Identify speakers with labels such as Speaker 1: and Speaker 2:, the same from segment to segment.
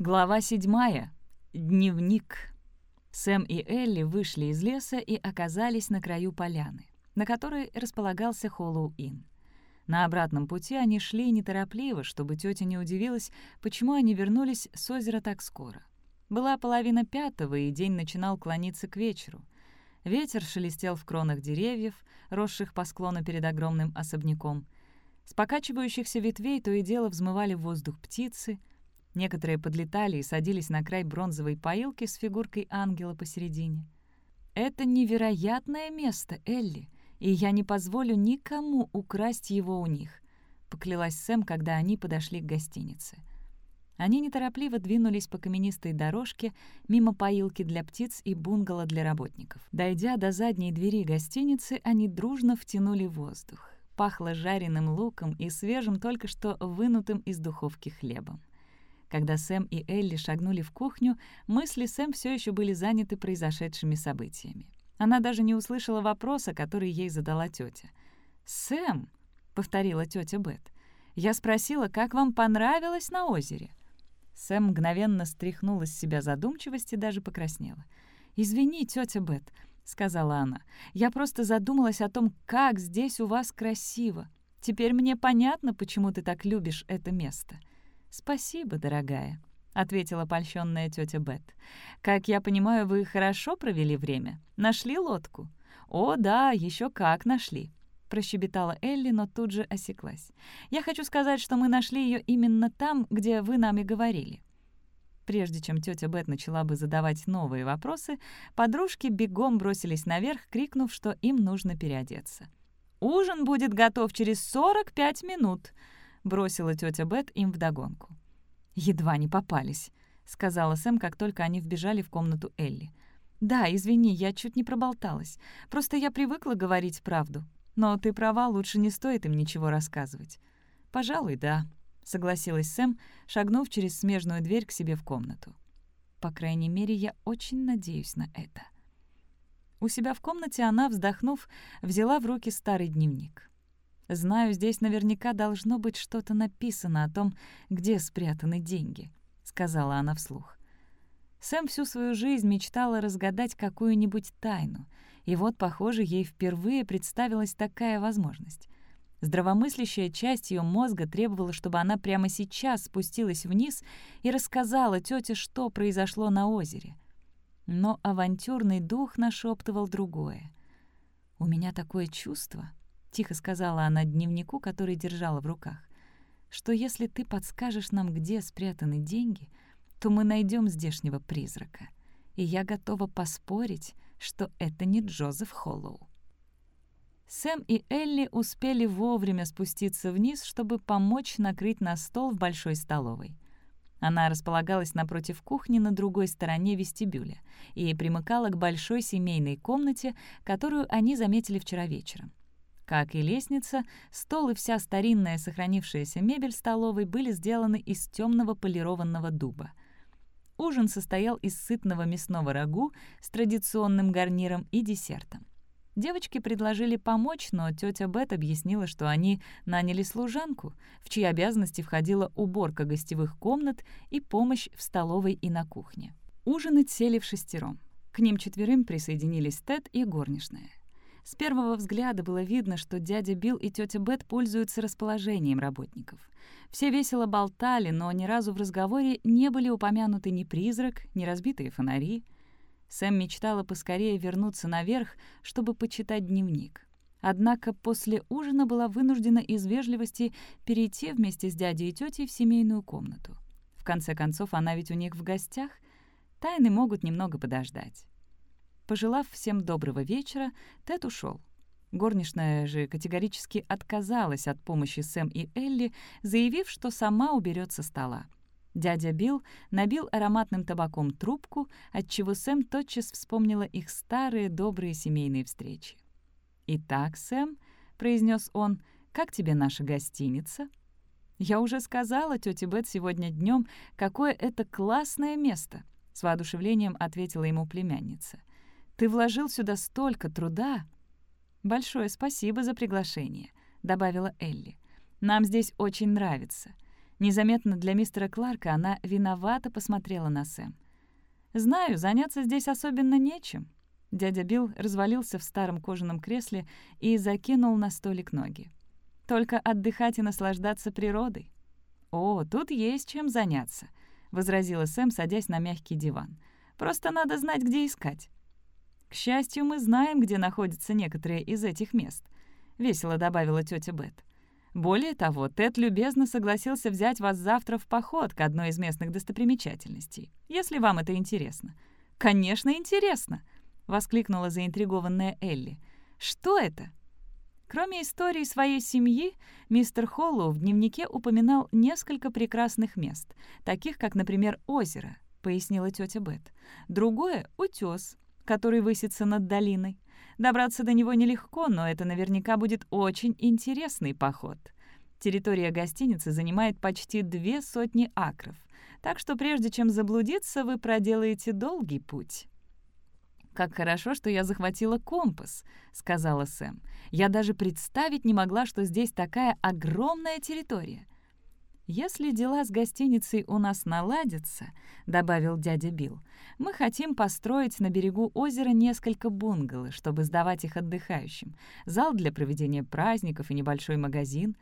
Speaker 1: Глава седьмая. Дневник. Сэм и Элли вышли из леса и оказались на краю поляны, на которой располагался Холлоу-Инн. На обратном пути они шли неторопливо, чтобы тетя не удивилась, почему они вернулись с озера так скоро. Была половина пятого, и день начинал клониться к вечеру. Ветер шелестел в кронах деревьев, росших по склону перед огромным особняком. С покачивающихся ветвей то и дело взмывали в воздух птицы. Некоторые подлетали и садились на край бронзовой поилки с фигуркой ангела посередине. «Это невероятное место, Элли, и я не позволю никому украсть его у них», — поклялась Сэм, когда они подошли к гостинице. Они неторопливо двинулись по каменистой дорожке мимо поилки для птиц и бунгало для работников. Дойдя до задней двери гостиницы, они дружно втянули воздух. Пахло жареным луком и свежим только что вынутым из духовки хлебом. Когда Сэм и Элли шагнули в кухню, мысли Сэм все еще были заняты произошедшими событиями. Она даже не услышала вопроса, который ей задала тетя. «Сэм», — повторила тетя Бет, — «я спросила, как вам понравилось на озере?» Сэм мгновенно стряхнула с себя задумчивость и даже покраснела. «Извини, тетя Бет», — сказала она, — «я просто задумалась о том, как здесь у вас красиво. Теперь мне понятно, почему ты так любишь это место». «Спасибо, дорогая», — ответила польщенная тетя Бет. «Как я понимаю, вы хорошо провели время? Нашли лодку?» «О, да, еще как нашли», — прощебетала Элли, но тут же осеклась. «Я хочу сказать, что мы нашли ее именно там, где вы нам и говорили». Прежде чем тетя Бет начала бы задавать новые вопросы, подружки бегом бросились наверх, крикнув, что им нужно переодеться. «Ужин будет готов через 45 минут», — бросила тетя Бет им вдогонку. «Едва не попались», — сказала Сэм, как только они вбежали в комнату Элли. «Да, извини, я чуть не проболталась. Просто я привыкла говорить правду. Но ты права, лучше не стоит им ничего рассказывать. Пожалуй, да, согласилась Сэм, шагнув через смежную дверь к себе в комнату. По крайней мере, я очень надеюсь на это. У себя в комнате она, вздохнув, взяла в руки старый дневник. «Знаю, здесь наверняка должно быть что-то написано о том, где спрятаны деньги», — сказала она вслух. Сэм всю свою жизнь мечтала разгадать какую-нибудь тайну — и вот, похоже, ей впервые представилась такая возможность. Здравомыслящая часть ее мозга требовала, чтобы она прямо сейчас спустилась вниз и рассказала тете, что произошло на озере. Но авантюрный дух нашептывал другое. «У меня такое чувство», — тихо сказала она дневнику, который держала в руках, «что если ты подскажешь нам, где спрятаны деньги, то мы найдем здешнего призрака. И я готова поспорить, что это не Джозеф Холлоу. Сэм и Элли успели вовремя спуститься вниз, чтобы помочь накрыть на стол в большой столовой. Она располагалась напротив кухни на другой стороне вестибюля и примыкала к большой семейной комнате, которую они заметили вчера вечером. Как и лестница, стол и вся старинная сохранившаяся мебель столовой были сделаны из темного полированного дуба — Ужин состоял из сытного мясного рагу с традиционным гарниром и десертом. Девочки предложили помочь, но тетя Бет объяснила, что они наняли служанку, в чьи обязанности входила уборка гостевых комнат и помощь в столовой и на кухне. Ужинать сели в шестером. К ним четверым присоединились Тед и горничная. С первого взгляда было видно, что дядя Билл и тетя Бет пользуются расположением работников. Все весело болтали, но ни разу в разговоре не были упомянуты ни призрак, ни разбитые фонари. Сэм мечтала поскорее вернуться наверх, чтобы почитать дневник. Однако после ужина была вынуждена из вежливости перейти вместе с дядей и тетей в семейную комнату. В конце концов, она ведь у них в гостях. Тайны могут немного подождать. Пожелав всем доброго вечера, Тед ушел. Горничная же категорически отказалась от помощи Сэм и Элли, заявив, что сама уберет со стола. Дядя Билл набил ароматным табаком трубку, отчего Сэм тотчас вспомнила их старые добрые семейные встречи. «Итак, Сэм», — произнес он, — «как тебе наша гостиница?» «Я уже сказала тете Бет сегодня днем, какое это классное место», — с воодушевлением ответила ему племянница. «Ты вложил сюда столько труда». «Большое спасибо за приглашение», — добавила Элли. «Нам здесь очень нравится. Незаметно для мистера Кларка она виновато посмотрела на Сэм. «Знаю, заняться здесь особенно нечем». Дядя Билл развалился в старом кожаном кресле и закинул на столик ноги. «Только отдыхать и наслаждаться природой». «О, тут есть чем заняться», — возразила Сэм, садясь на мягкий диван. «Просто надо знать, где искать». «К счастью, мы знаем, где находятся некоторые из этих мест», — весело добавила тетя Бет. Более того, Тед любезно согласился взять вас завтра в поход к одной из местных достопримечательностей, если вам это интересно. «Конечно, интересно!» — воскликнула заинтригованная Элли. «Что это?» Кроме истории своей семьи, мистер Холлоу в дневнике упоминал несколько прекрасных мест, таких как, например, озеро, пояснила тетя Бет. Другое — утес, который высится над долиной. Добраться до него нелегко, но это наверняка будет очень интересный поход. Территория гостиницы занимает почти две сотни акров, так что прежде чем заблудиться, вы проделаете долгий путь. «Как хорошо, что я захватила компас», — сказала Сэм. «Я даже представить не могла, что здесь такая огромная территория». «Если дела с гостиницей у нас наладятся», — добавил дядя Билл, «мы хотим построить на берегу озера несколько бунгало, чтобы сдавать их отдыхающим, зал для проведения праздников и небольшой магазин».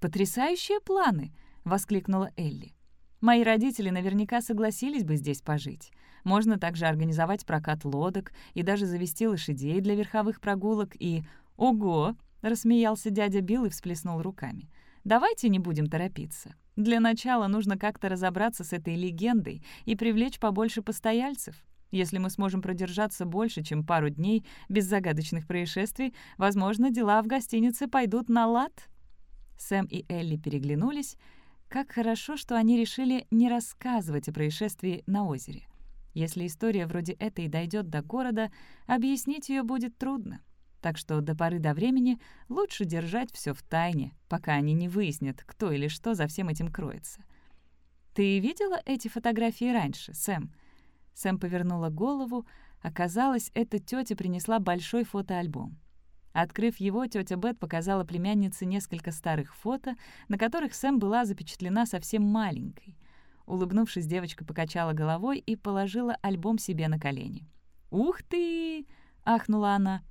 Speaker 1: «Потрясающие планы!» — воскликнула Элли. «Мои родители наверняка согласились бы здесь пожить. Можно также организовать прокат лодок и даже завести лошадей для верховых прогулок и... Ого!» — рассмеялся дядя Билл и всплеснул руками. «Давайте не будем торопиться. Для начала нужно как-то разобраться с этой легендой и привлечь побольше постояльцев. Если мы сможем продержаться больше, чем пару дней без загадочных происшествий, возможно, дела в гостинице пойдут на лад». Сэм и Элли переглянулись. Как хорошо, что они решили не рассказывать о происшествии на озере. Если история вроде этой дойдет до города, объяснить ее будет трудно. Так что до поры до времени лучше держать все в тайне, пока они не выяснят, кто или что за всем этим кроется. «Ты видела эти фотографии раньше, Сэм?» Сэм повернула голову. Оказалось, эта тетя принесла большой фотоальбом. Открыв его, тетя Бет показала племяннице несколько старых фото, на которых Сэм была запечатлена совсем маленькой. Улыбнувшись, девочка покачала головой и положила альбом себе на колени. «Ух ты!» — ахнула она.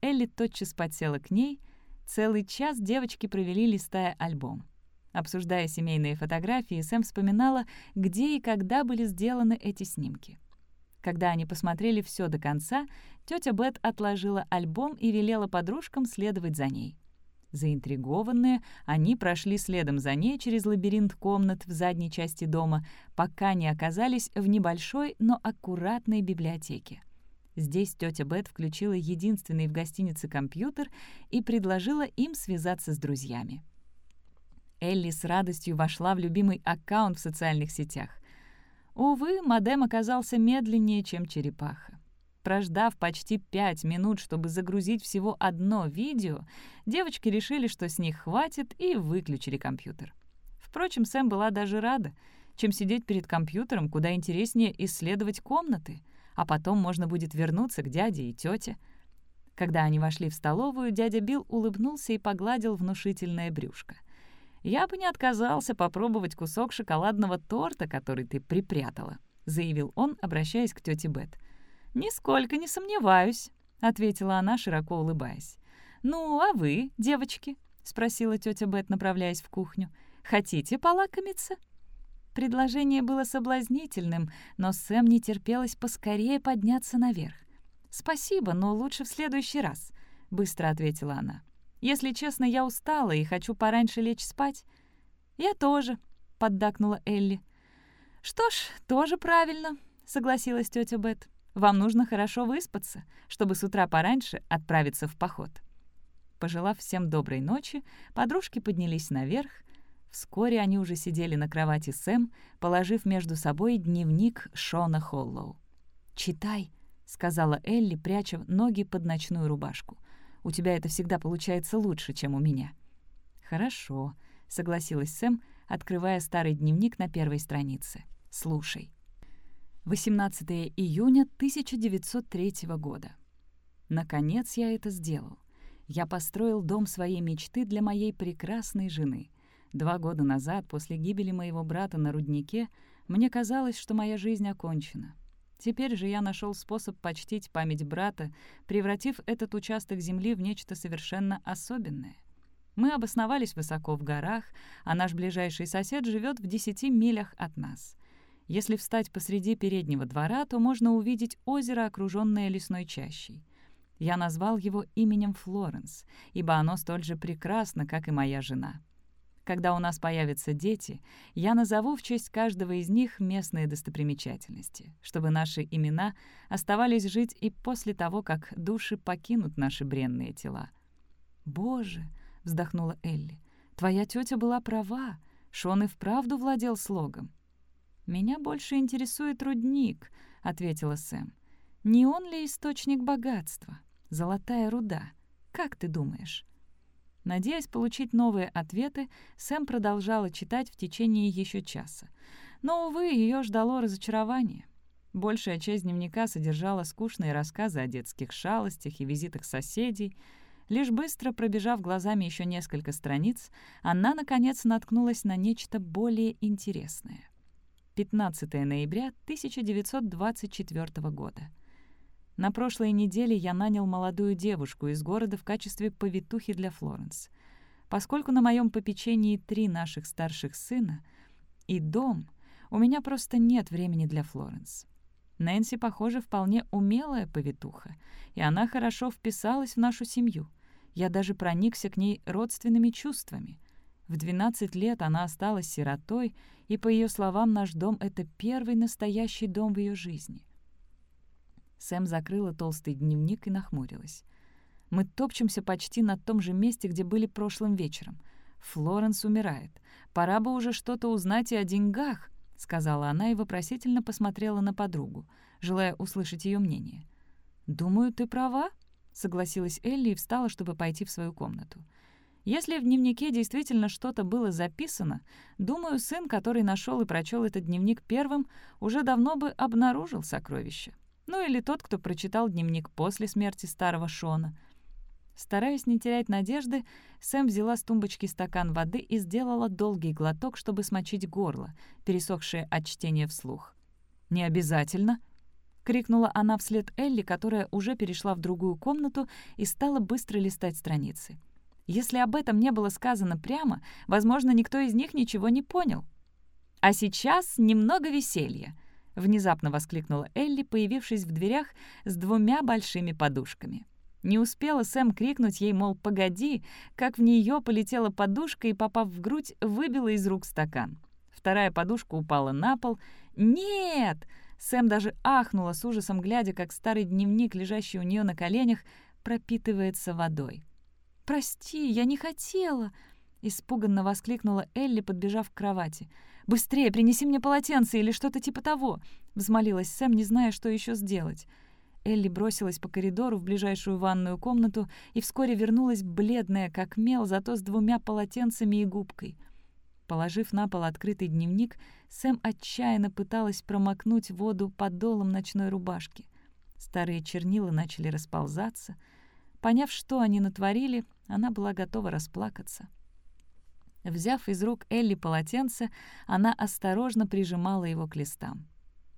Speaker 1: Элли тотчас подсела к ней. Целый час девочки провели, листая альбом. Обсуждая семейные фотографии, Сэм вспоминала, где и когда были сделаны эти снимки. Когда они посмотрели все до конца, тетя Бет отложила альбом и велела подружкам следовать за ней. Заинтригованные, они прошли следом за ней через лабиринт комнат в задней части дома, пока не оказались в небольшой, но аккуратной библиотеке. Здесь тетя Бет включила единственный в гостинице компьютер и предложила им связаться с друзьями. Элли с радостью вошла в любимый аккаунт в социальных сетях. Увы, модем оказался медленнее, чем черепаха. Прождав почти пять минут, чтобы загрузить всего одно видео, девочки решили, что с них хватит, и выключили компьютер. Впрочем, Сэм была даже рада. Чем сидеть перед компьютером, куда интереснее исследовать комнаты — а потом можно будет вернуться к дяде и тете. Когда они вошли в столовую, дядя Билл улыбнулся и погладил внушительное брюшко. «Я бы не отказался попробовать кусок шоколадного торта, который ты припрятала», — заявил он, обращаясь к тете Бет. «Нисколько не сомневаюсь», — ответила она, широко улыбаясь. «Ну, а вы, девочки?» — спросила тетя Бет, направляясь в кухню. «Хотите полакомиться?» Предложение было соблазнительным, но Сэм не терпелось поскорее подняться наверх. «Спасибо, но лучше в следующий раз», — быстро ответила она. «Если честно, я устала и хочу пораньше лечь спать». «Я тоже», — поддакнула Элли. «Что ж, тоже правильно», — согласилась тетя Бет. «Вам нужно хорошо выспаться, чтобы с утра пораньше отправиться в поход». Пожелав всем доброй ночи, подружки поднялись наверх, Вскоре они уже сидели на кровати Сэм, положив между собой дневник Шона Холлоу. «Читай», — сказала Элли, пряча ноги под ночную рубашку. «У тебя это всегда получается лучше, чем у меня». «Хорошо», — согласилась Сэм, открывая старый дневник на первой странице. «Слушай». 18 июня 1903 года. Наконец я это сделал. Я построил дом своей мечты для моей прекрасной жены — Два года назад, после гибели моего брата на руднике, мне казалось, что моя жизнь окончена. Теперь же я нашел способ почтить память брата, превратив этот участок земли в нечто совершенно особенное. Мы обосновались высоко в горах, а наш ближайший сосед живет в десяти милях от нас. Если встать посреди переднего двора, то можно увидеть озеро, окруженное лесной чащей. Я назвал его именем Флоренс, ибо оно столь же прекрасно, как и моя жена. Когда у нас появятся дети, я назову в честь каждого из них местные достопримечательности, чтобы наши имена оставались жить и после того, как души покинут наши бренные тела. «Боже!» — вздохнула Элли. «Твоя тетя была права. Шон и вправду владел слогом». «Меня больше интересует рудник», — ответила Сэм. «Не он ли источник богатства?» Золотая руда. Как ты думаешь?» Надеясь получить новые ответы, Сэм продолжала читать в течение еще часа. Но, увы, ее ждало разочарование. Большая часть дневника содержала скучные рассказы о детских шалостях и визитах соседей. Лишь быстро пробежав глазами еще несколько страниц, она, наконец, наткнулась на нечто более интересное. 15 ноября 1924 года. На прошлой неделе я нанял молодую девушку из города в качестве повитухи для Флоренс. Поскольку на моем попечении три наших старших сына и дом, у меня просто нет времени для Флоренс. Нэнси, похоже, вполне умелая повитуха, и она хорошо вписалась в нашу семью. Я даже проникся к ней родственными чувствами. В 12 лет она осталась сиротой, и, по ее словам, наш дом — это первый настоящий дом в ее жизни — Сэм закрыла толстый дневник и нахмурилась. «Мы топчемся почти на том же месте, где были прошлым вечером. Флоренс умирает. Пора бы уже что-то узнать и о деньгах», — сказала она и вопросительно посмотрела на подругу, желая услышать ее мнение. «Думаю, ты права», — согласилась Элли и встала, чтобы пойти в свою комнату. Если в дневнике действительно что-то было записано, думаю, сын, который нашел и прочел этот дневник первым, уже давно бы обнаружил сокровище. Ну или тот, кто прочитал дневник после смерти старого Шона. Стараясь не терять надежды, Сэм взяла с тумбочки стакан воды и сделала долгий глоток, чтобы смочить горло, пересохшее от чтения вслух. «Не обязательно!» — крикнула она вслед Элли, которая уже перешла в другую комнату и стала быстро листать страницы. Если об этом не было сказано прямо, возможно, никто из них ничего не понял. А сейчас немного веселья —— внезапно воскликнула Элли, появившись в дверях с двумя большими подушками. Не успела Сэм крикнуть ей, мол, «погоди», как в нее полетела подушка и, попав в грудь, выбила из рук стакан. Вторая подушка упала на пол. «Нет!» Сэм даже ахнула с ужасом, глядя, как старый дневник, лежащий у нее на коленях, пропитывается водой. «Прости, я не хотела!» — испуганно воскликнула Элли, подбежав к кровати. «Быстрее, принеси мне полотенце или что-то типа того!» — взмолилась Сэм, не зная, что еще сделать. Элли бросилась по коридору в ближайшую ванную комнату и вскоре вернулась бледная, как мел, зато с двумя полотенцами и губкой. Положив на пол открытый дневник, Сэм отчаянно пыталась промокнуть воду подолом ночной рубашки. Старые чернила начали расползаться. Поняв, что они натворили, она была готова расплакаться. Взяв из рук Элли полотенце, она осторожно прижимала его к листам.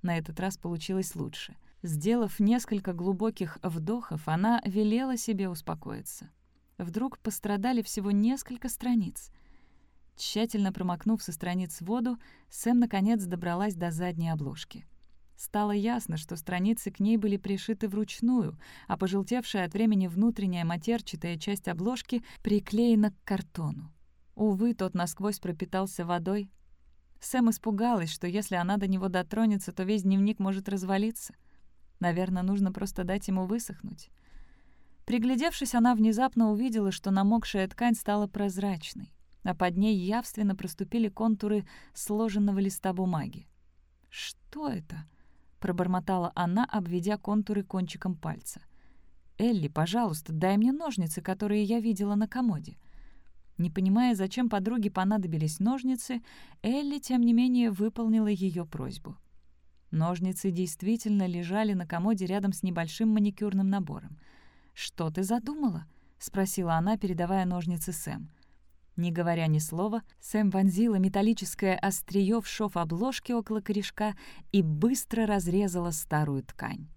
Speaker 1: На этот раз получилось лучше. Сделав несколько глубоких вдохов, она велела себе успокоиться. Вдруг пострадали всего несколько страниц. Тщательно промокнув со страниц воду, Сэм наконец добралась до задней обложки. Стало ясно, что страницы к ней были пришиты вручную, а пожелтевшая от времени внутренняя матерчатая часть обложки приклеена к картону. Увы, тот насквозь пропитался водой. Сэм испугалась, что если она до него дотронется, то весь дневник может развалиться. Наверное, нужно просто дать ему высохнуть. Приглядевшись, она внезапно увидела, что намокшая ткань стала прозрачной, а под ней явственно проступили контуры сложенного листа бумаги. «Что это?» — пробормотала она, обведя контуры кончиком пальца. «Элли, пожалуйста, дай мне ножницы, которые я видела на комоде». Не понимая, зачем подруге понадобились ножницы, Элли, тем не менее, выполнила ее просьбу. Ножницы действительно лежали на комоде рядом с небольшим маникюрным набором. «Что ты задумала?» — спросила она, передавая ножницы Сэм. Не говоря ни слова, Сэм вонзила металлическое острие в шов обложки около корешка и быстро разрезала старую ткань.